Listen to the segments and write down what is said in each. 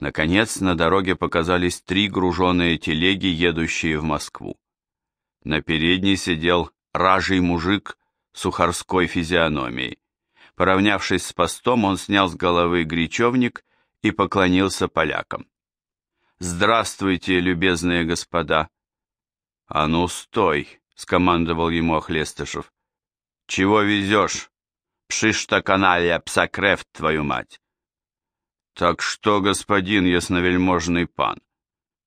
Наконец, на дороге показались три груженные телеги, едущие в Москву. На передней сидел ражий мужик с ухарской физиономией. Поравнявшись с постом, он снял с головы гречевник и поклонился полякам. «Здравствуйте, любезные господа!» «А ну, стой!» — скомандовал ему Охлестышев. «Чего везешь? Пшишта каналья, псакрефт, твою мать!» «Так что, господин ясновельможный пан,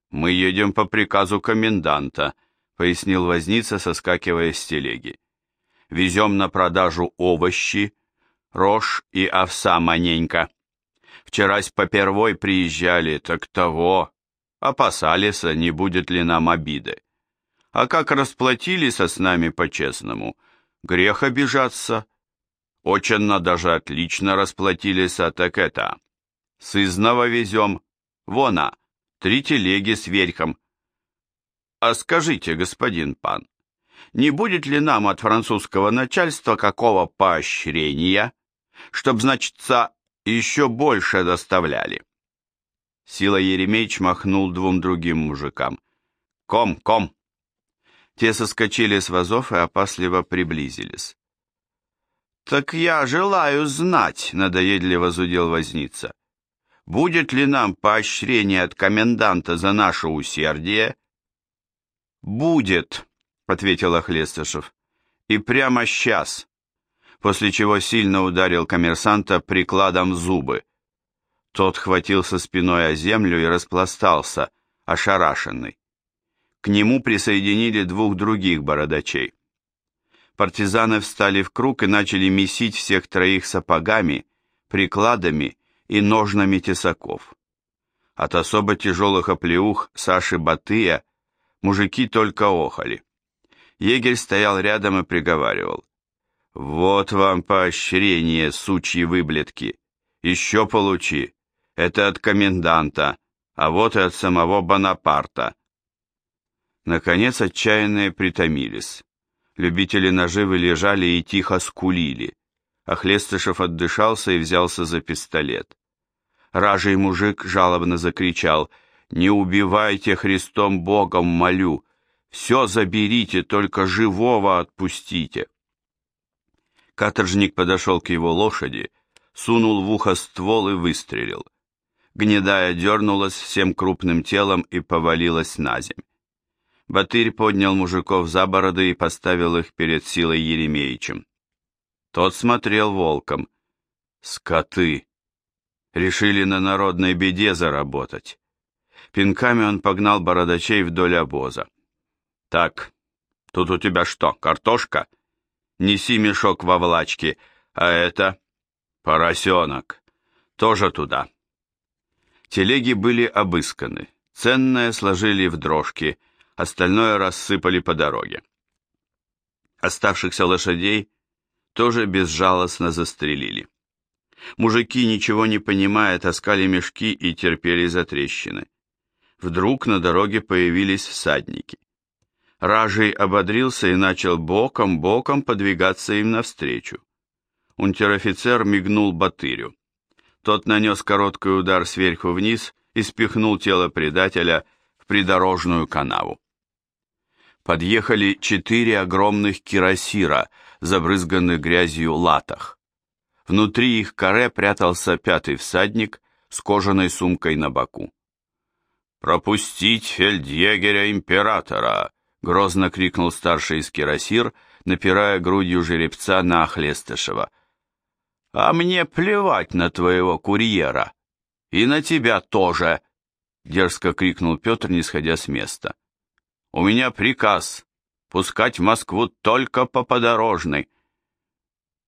мы едем по приказу коменданта», — пояснил возница, соскакивая с телеги. «Везем на продажу овощи, рожь и овса маненько. Вчерась попервой приезжали, так того, опасались, не будет ли нам обиды. А как расплатились с нами по-честному, грех обижаться. Очень даже отлично расплатились, а так это. Сызново везем. Вона, три телеги с верхом. А скажите, господин пан, не будет ли нам от французского начальства какого поощрения, чтоб, значится, еще больше доставляли? Сила Еремеич махнул двум другим мужикам. «Ком, ком!» Те соскочили с вазов и опасливо приблизились. «Так я желаю знать», — надоедливо зудел возница, «будет ли нам поощрение от коменданта за наше усердие?» «Будет», — ответил Охлестышев, — «и прямо сейчас», после чего сильно ударил коммерсанта прикладом в зубы. Тот хватился спиной о землю и распластался, ошарашенный. К нему присоединили двух других бородачей. Партизаны встали в круг и начали месить всех троих сапогами, прикладами и ножнами тесаков. От особо тяжелых оплеух Саши Батыя мужики только охали. Егерь стоял рядом и приговаривал. «Вот вам поощрение, сучьи выблетки! Еще получи! Это от коменданта, а вот и от самого Бонапарта!» Наконец отчаянные притомились. Любители наживы лежали и тихо скулили. А Хлестышев отдышался и взялся за пистолет. Ражий мужик жалобно закричал «Не убивайте Христом Богом, молю! Все заберите, только живого отпустите!» Каторжник подошел к его лошади, сунул в ухо ствол и выстрелил. Гнедая дернулась всем крупным телом и повалилась на земь. Батырь поднял мужиков за бороды и поставил их перед силой Еремеичем. Тот смотрел волком. Скоты! Решили на народной беде заработать. Пинками он погнал бородачей вдоль обоза. «Так, тут у тебя что, картошка? Неси мешок во влачке, а это...» «Поросенок. Тоже туда». Телеги были обысканы. Ценное сложили в дрожки, остальное рассыпали по дороге. Оставшихся лошадей тоже безжалостно застрелили. Мужики, ничего не понимая, таскали мешки и терпели за трещины. Вдруг на дороге появились всадники. Ражий ободрился и начал боком-боком подвигаться им навстречу. Унтер-офицер мигнул Батырю. Тот нанес короткий удар сверху вниз и спихнул тело предателя в придорожную канаву подъехали четыре огромных кирасира, забрызганных грязью латах. Внутри их каре прятался пятый всадник с кожаной сумкой на боку. «Пропустить фельдъегеря императора!» — грозно крикнул старший из кирасир, напирая грудью жеребца на Охлестышева. «А мне плевать на твоего курьера! И на тебя тоже!» — дерзко крикнул Петр, не сходя с места. У меня приказ пускать в Москву только по подорожной.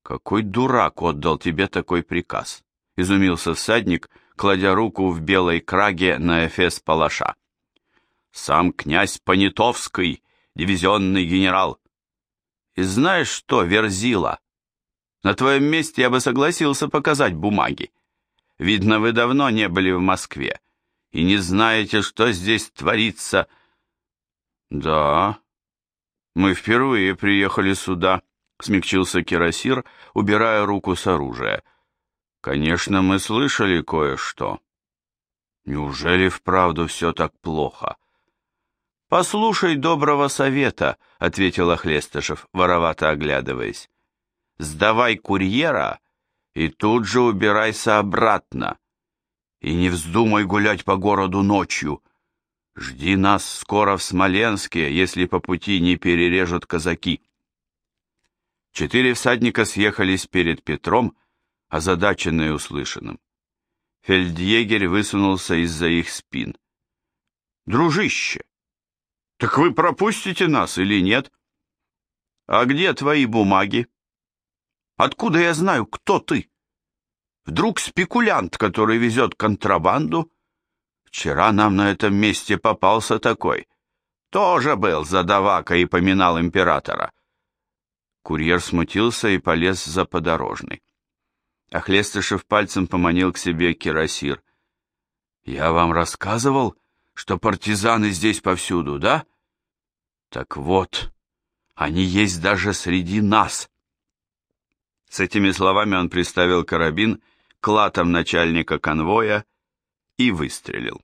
Какой дурак отдал тебе такой приказ? Изумился всадник, кладя руку в белой краге на эфес палаша. Сам князь Понятовский, дивизионный генерал. И знаешь что, Верзила? На твоем месте я бы согласился показать бумаги. Видно, вы давно не были в Москве и не знаете, что здесь творится «Да, мы впервые приехали сюда», — смягчился Кирасир, убирая руку с оружия. «Конечно, мы слышали кое-что». Неужели вправду все так плохо? Послушай доброго совета, ответил Охлестышев, воровато оглядываясь. Сдавай курьера и тут же убирайся обратно. И не вздумай гулять по городу ночью. Жди нас скоро в Смоленске, если по пути не перережут казаки. Четыре всадника съехались перед Петром, озадаченные услышанным. Фельдъегерь высунулся из-за их спин. «Дружище, так вы пропустите нас или нет? А где твои бумаги? Откуда я знаю, кто ты? Вдруг спекулянт, который везет контрабанду? Вчера нам на этом месте попался такой. Тоже был задавака и поминал императора. Курьер смутился и полез за подорожный. Охлестышев пальцем поманил к себе кирасир. «Я вам рассказывал, что партизаны здесь повсюду, да? Так вот, они есть даже среди нас». С этими словами он приставил карабин к латам начальника конвоя и выстрелил.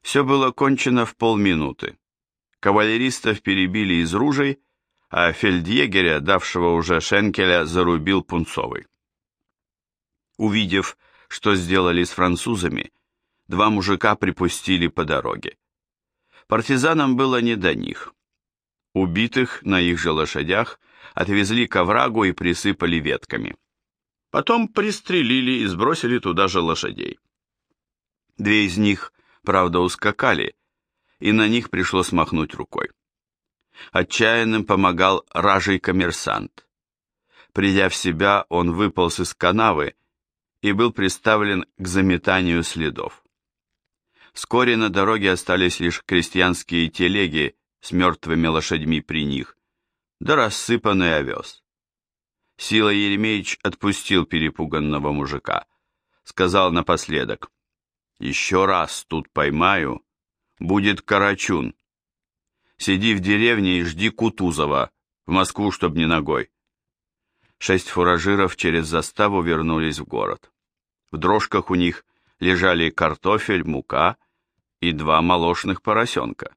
Все было кончено в полминуты. Кавалеристов перебили из ружей, а фельдъегеря, давшего уже Шенкеля, зарубил Пунцовый. Увидев, что сделали с французами, два мужика припустили по дороге. Партизанам было не до них. Убитых на их же лошадях отвезли к оврагу и присыпали ветками. Потом пристрелили и сбросили туда же лошадей. Две из них, правда, ускакали, и на них пришлось махнуть рукой. Отчаянным помогал ражий коммерсант. Придя в себя, он выполз из канавы и был приставлен к заметанию следов. Вскоре на дороге остались лишь крестьянские телеги с мертвыми лошадьми при них, да рассыпанный овес. Сила Еремеевич отпустил перепуганного мужика, сказал напоследок, «Еще раз тут поймаю, будет Карачун. Сиди в деревне и жди Кутузова, в Москву, чтоб не ногой». Шесть фуражиров через заставу вернулись в город. В дрожках у них лежали картофель, мука и два молочных поросенка.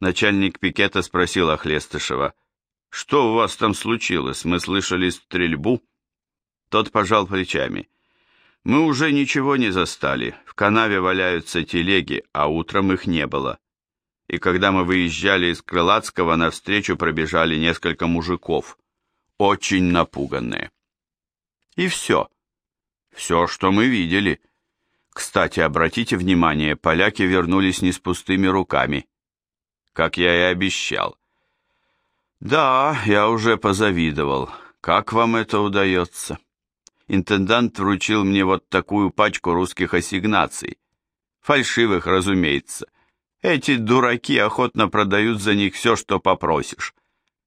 Начальник пикета спросил Охлестышева, «Что у вас там случилось? Мы слышали стрельбу?» Тот пожал плечами. «Мы уже ничего не застали. В канаве валяются телеги, а утром их не было. И когда мы выезжали из Крылатского, навстречу пробежали несколько мужиков, очень напуганные. И все. Все, что мы видели. Кстати, обратите внимание, поляки вернулись не с пустыми руками. Как я и обещал. Да, я уже позавидовал. Как вам это удается? Интендант вручил мне вот такую пачку русских ассигнаций. Фальшивых, разумеется. Эти дураки охотно продают за них все, что попросишь.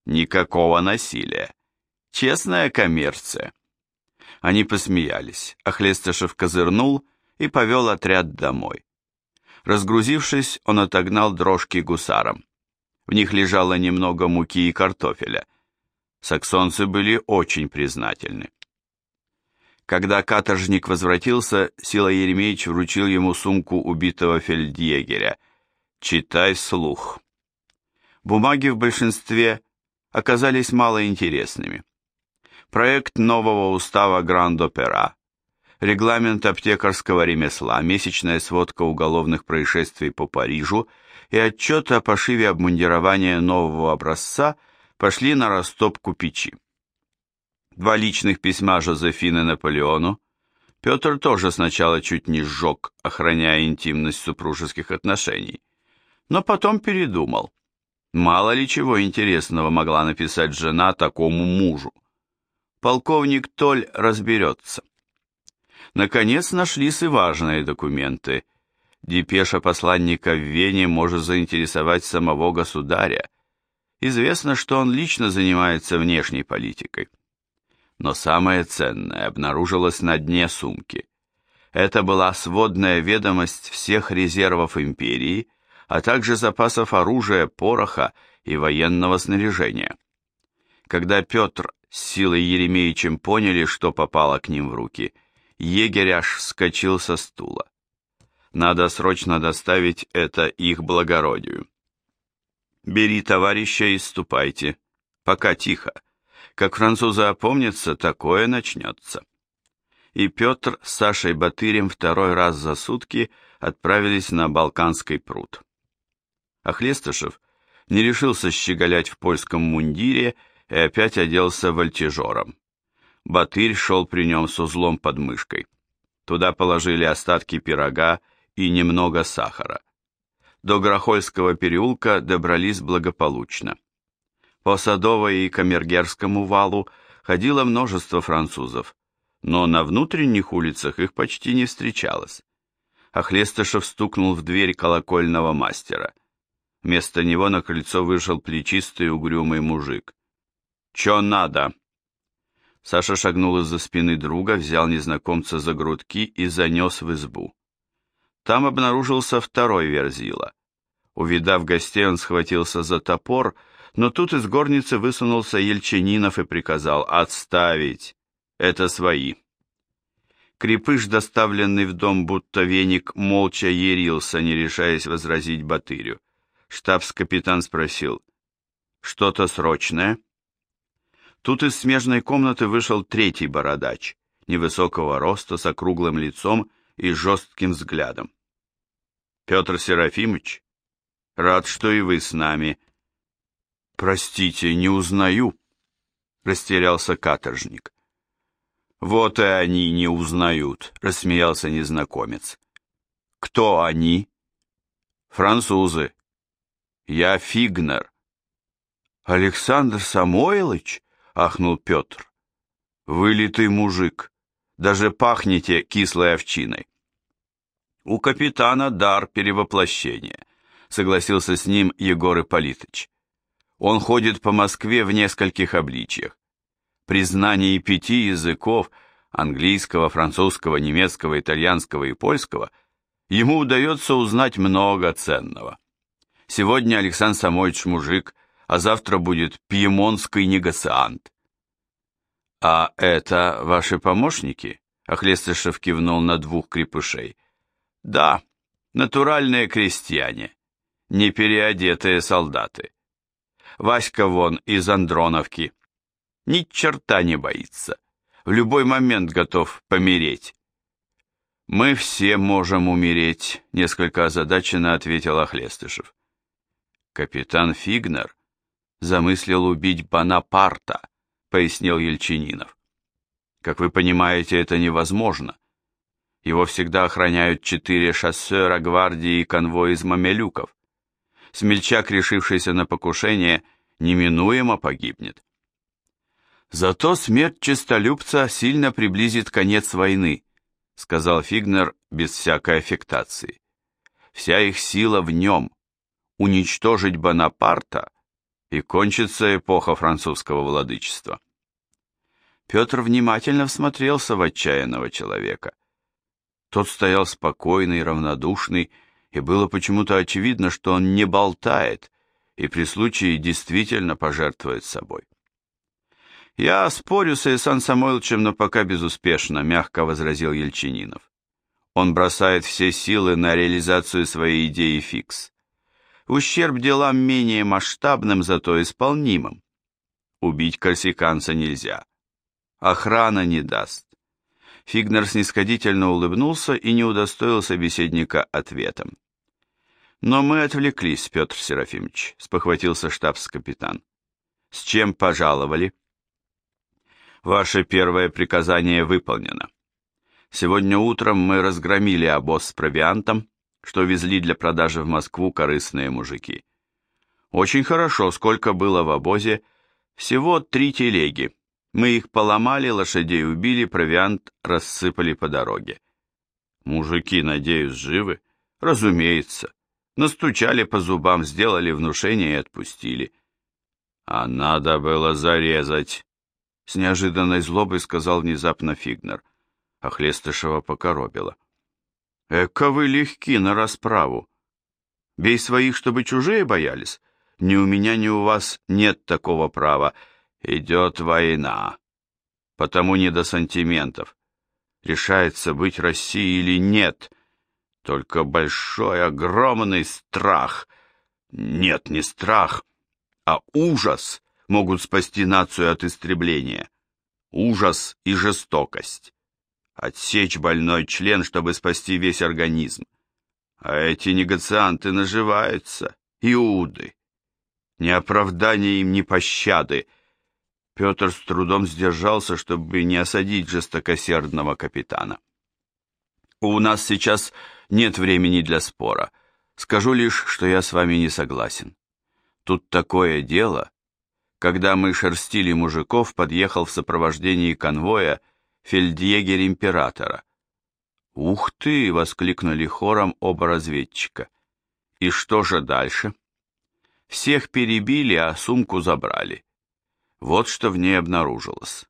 Никакого насилия. Честная коммерция. Они посмеялись, а Хлестышев козырнул и повел отряд домой. Разгрузившись, он отогнал дрожки гусарам. В них лежало немного муки и картофеля. Саксонцы были очень признательны. Когда каторжник возвратился, Сила Еремеевич вручил ему сумку убитого фельдъегеря. «Читай слух». Бумаги в большинстве оказались малоинтересными проект нового устава Гранд-Опера, регламент аптекарского ремесла, месячная сводка уголовных происшествий по Парижу и отчет о пошиве обмундирования нового образца пошли на растопку печи. Два личных письма Жозефины Наполеону. Петр тоже сначала чуть не сжег, охраняя интимность супружеских отношений, но потом передумал. Мало ли чего интересного могла написать жена такому мужу полковник Толь разберется. Наконец нашлись и важные документы. Депеша посланника в Вене может заинтересовать самого государя. Известно, что он лично занимается внешней политикой. Но самое ценное обнаружилось на дне сумки. Это была сводная ведомость всех резервов империи, а также запасов оружия, пороха и военного снаряжения. Когда Петр с силой Еремеевичем поняли, что попало к ним в руки, егерь аж вскочил со стула. Надо срочно доставить это их благородию. Бери товарища и ступайте. Пока тихо. Как французы опомнятся, такое начнется. И Петр с Сашей Батырем второй раз за сутки отправились на Балканский пруд. А Хлестышев не решился щеголять в польском мундире и опять оделся вольтежером. Батырь шел при нем с узлом под мышкой. Туда положили остатки пирога и немного сахара. До Грохольского переулка добрались благополучно. По Садовой и Камергерскому валу ходило множество французов, но на внутренних улицах их почти не встречалось. Ахлестышев стукнул в дверь колокольного мастера. Вместо него на крыльцо вышел плечистый угрюмый мужик. «Чё надо?» Саша шагнул из-за спины друга, взял незнакомца за грудки и занес в избу. Там обнаружился второй верзила. Увидав гостей, он схватился за топор, но тут из горницы высунулся Ельчининов и приказал «Отставить! Это свои!» Крепыш, доставленный в дом будто веник, молча ярился, не решаясь возразить Батырю. Штабс-капитан спросил «Что-то срочное?» Тут из смежной комнаты вышел третий бородач, невысокого роста, с округлым лицом и жестким взглядом. «Петр Серафимович, рад, что и вы с нами». «Простите, не узнаю», — растерялся каторжник. «Вот и они не узнают», — рассмеялся незнакомец. «Кто они?» «Французы. Я Фигнер». «Александр Самойлович?» — ахнул Петр. «Вылитый мужик, даже пахнете кислой овчиной». «У капитана дар перевоплощения», — согласился с ним Егор Ипполитыч. «Он ходит по Москве в нескольких обличьях. При знании пяти языков — английского, французского, немецкого, итальянского и польского — ему удается узнать много ценного. Сегодня Александр Самойлович мужик, а завтра будет пьемонский негациант. «А это ваши помощники?» Охлестышев кивнул на двух крепышей. «Да, натуральные крестьяне, не переодетые солдаты. Васька вон из Андроновки. Ни черта не боится. В любой момент готов помереть». «Мы все можем умереть», — несколько озадаченно ответил Охлестышев. Капитан Фигнер замыслил убить Бонапарта, пояснил Ельчининов. Как вы понимаете, это невозможно. Его всегда охраняют четыре шоссера гвардии и конвой из мамелюков. Смельчак, решившийся на покушение, неминуемо погибнет. Зато смерть честолюбца сильно приблизит конец войны, сказал Фигнер без всякой аффектации. Вся их сила в нем. Уничтожить Бонапарта — и кончится эпоха французского владычества. Петр внимательно всмотрелся в отчаянного человека. Тот стоял спокойный, равнодушный, и было почему-то очевидно, что он не болтает и при случае действительно пожертвует собой. «Я спорю с Исан Самойловичем, но пока безуспешно», — мягко возразил Ельчининов. «Он бросает все силы на реализацию своей идеи фикс ущерб делам менее масштабным, зато исполнимым. Убить корсиканца нельзя. Охрана не даст. Фигнер снисходительно улыбнулся и не удостоил собеседника ответом. «Но мы отвлеклись, Петр Серафимович», — спохватился штабс-капитан. «С чем пожаловали?» «Ваше первое приказание выполнено. Сегодня утром мы разгромили обоз с провиантом, что везли для продажи в Москву корыстные мужики. Очень хорошо, сколько было в обозе, всего три телеги. Мы их поломали, лошадей убили, провиант рассыпали по дороге. Мужики, надеюсь, живы? Разумеется. Настучали по зубам, сделали внушение и отпустили. А надо было зарезать, с неожиданной злобой сказал внезапно Фигнер. А Хлестышева покоробила. Эка вы легки на расправу. Бей своих, чтобы чужие боялись. Ни у меня, ни у вас нет такого права. Идет война. Потому не до сантиментов. Решается быть Россией или нет. Только большой, огромный страх. Нет, не страх, а ужас могут спасти нацию от истребления. Ужас и жестокость. Отсечь больной член, чтобы спасти весь организм. А эти негацианты наживаются, иуды. Ни оправдания им, ни пощады. Петр с трудом сдержался, чтобы не осадить жестокосердного капитана. У нас сейчас нет времени для спора. Скажу лишь, что я с вами не согласен. Тут такое дело. Когда мы шерстили мужиков, подъехал в сопровождении конвоя фельдъегерь императора. «Ух ты!» — воскликнули хором оба разведчика. «И что же дальше?» «Всех перебили, а сумку забрали. Вот что в ней обнаружилось».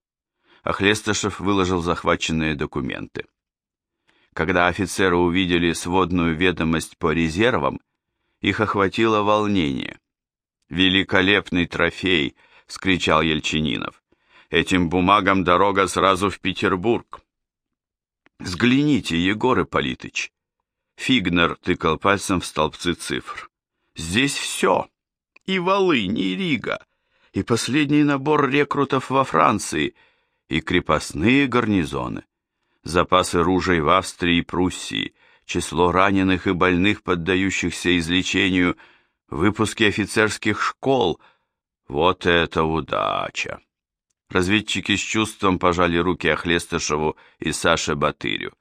Охлестышев выложил захваченные документы. Когда офицеры увидели сводную ведомость по резервам, их охватило волнение. «Великолепный трофей!» — скричал Ельчининов. «Этим бумагам дорога сразу в Петербург!» Взгляните, Егор Ипполитыч. Фигнер тыкал пальцем в столбцы цифр. Здесь все. И Волынь, и Рига, и последний набор рекрутов во Франции, и крепостные гарнизоны. Запасы ружей в Австрии и Пруссии, число раненых и больных, поддающихся излечению, выпуски офицерских школ. Вот это удача! Разведчики с чувством пожали руки Охлестышеву и Саше Батырю.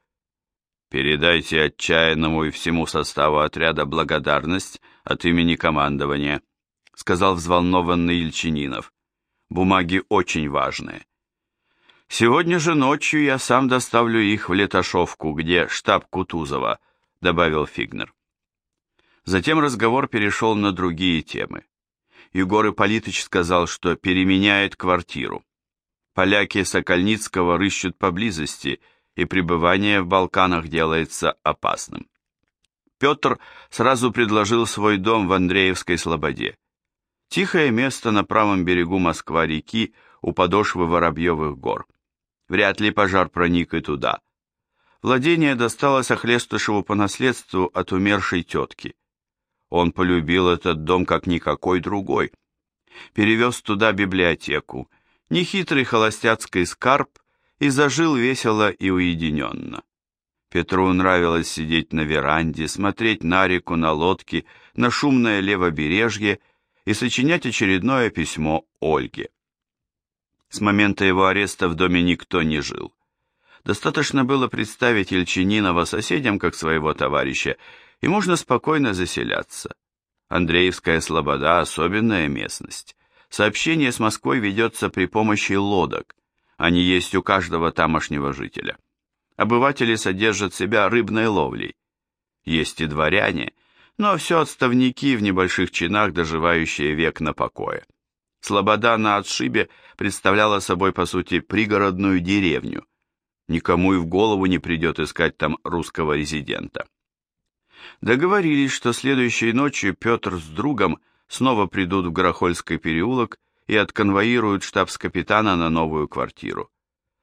«Передайте отчаянному и всему составу отряда благодарность от имени командования», сказал взволнованный Ильчининов. «Бумаги очень важные. Сегодня же ночью я сам доставлю их в Леташовку, где штаб Кутузова», добавил Фигнер. Затем разговор перешел на другие темы. Егор Ипполитыч сказал, что переменяет квартиру. Поляки Сокольницкого рыщут поблизости, и пребывание в Балканах делается опасным. Петр сразу предложил свой дом в Андреевской Слободе. Тихое место на правом берегу Москва-реки у подошвы Воробьевых гор. Вряд ли пожар проник и туда. Владение досталось Охлестышеву по наследству от умершей тетки. Он полюбил этот дом как никакой другой. Перевез туда библиотеку, нехитрый холостяцкий скарб и зажил весело и уединенно. Петру нравилось сидеть на веранде, смотреть на реку, на лодки, на шумное левобережье и сочинять очередное письмо Ольге. С момента его ареста в доме никто не жил. Достаточно было представить Ельчининова соседям как своего товарища, и можно спокойно заселяться. Андреевская слобода – особенная местность. Сообщение с Москвой ведется при помощи лодок. Они есть у каждого тамошнего жителя. Обыватели содержат себя рыбной ловлей. Есть и дворяне, но все отставники в небольших чинах, доживающие век на покое. Слобода на отшибе представляла собой, по сути, пригородную деревню. Никому и в голову не придет искать там русского резидента. Договорились, что следующей ночью Петр с другом снова придут в Горохольский переулок и отконвоируют штабс-капитана на новую квартиру.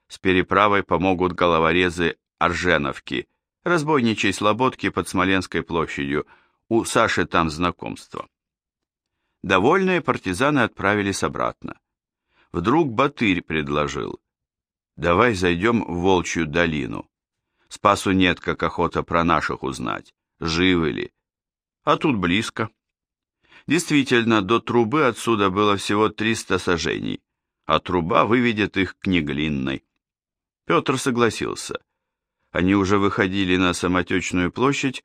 С переправой помогут головорезы Арженовки, разбойничьей слободки под Смоленской площадью, у Саши там знакомство. Довольные партизаны отправились обратно. Вдруг Батырь предложил, давай зайдем в Волчью долину. Спасу нет, как охота про наших узнать, живы ли. А тут близко. Действительно, до трубы отсюда было всего 300 сажений, а труба выведет их к Неглинной. Петр согласился. Они уже выходили на самотечную площадь,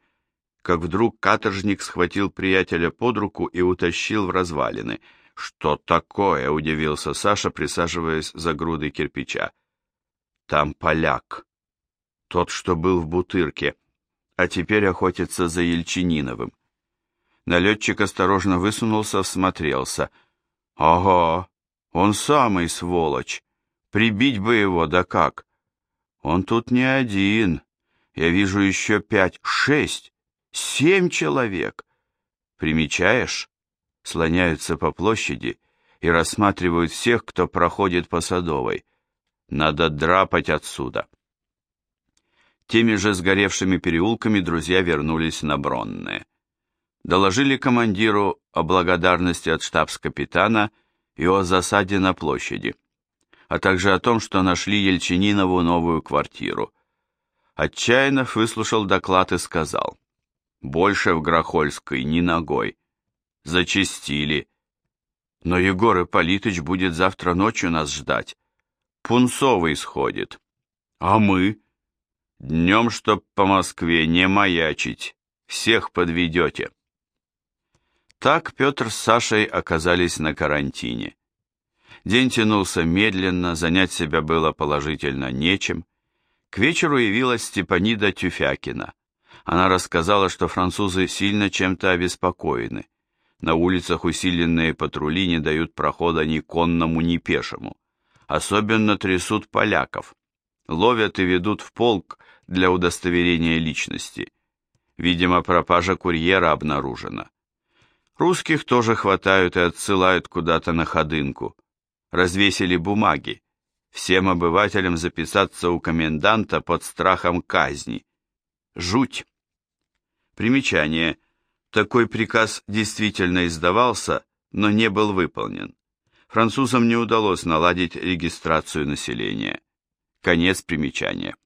как вдруг каторжник схватил приятеля под руку и утащил в развалины. «Что такое?» — удивился Саша, присаживаясь за грудой кирпича. «Там поляк. Тот, что был в Бутырке, а теперь охотится за Ельчининовым. Налетчик осторожно высунулся, всмотрелся. «Ого! Он самый сволочь! Прибить бы его, да как! Он тут не один. Я вижу еще пять, шесть, семь человек. Примечаешь? Слоняются по площади и рассматривают всех, кто проходит по Садовой. Надо драпать отсюда». Теми же сгоревшими переулками друзья вернулись на Бронное. Доложили командиру о благодарности от штабс-капитана и о засаде на площади, а также о том, что нашли Ельчининову новую квартиру. Отчаянов выслушал доклад и сказал, «Больше в Грохольской ни ногой. Зачистили. Но Егор Ипполитыч будет завтра ночью нас ждать. Пунцовый сходит. А мы?» Днем, чтоб по Москве не маячить, всех подведете. Так Петр с Сашей оказались на карантине. День тянулся медленно, занять себя было положительно нечем. К вечеру явилась Степанида Тюфякина. Она рассказала, что французы сильно чем-то обеспокоены. На улицах усиленные патрули не дают прохода ни конному, ни пешему. Особенно трясут поляков. Ловят и ведут в полк для удостоверения личности. Видимо, пропажа курьера обнаружена. Русских тоже хватают и отсылают куда-то на ходынку. Развесили бумаги. Всем обывателям записаться у коменданта под страхом казни. Жуть. Примечание. Такой приказ действительно издавался, но не был выполнен. Французам не удалось наладить регистрацию населения. Конец примечания.